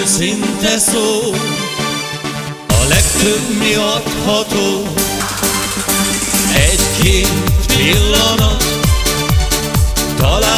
őszinte szó. A legtöbb mi adható. Egy-két pillanat Talán